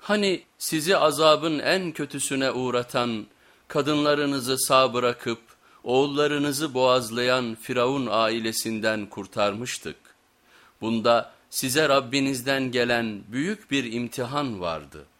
Hani sizi azabın en kötüsüne uğratan, kadınlarınızı sağ bırakıp oğullarınızı boğazlayan Firavun ailesinden kurtarmıştık. Bunda size Rabbinizden gelen büyük bir imtihan vardı.''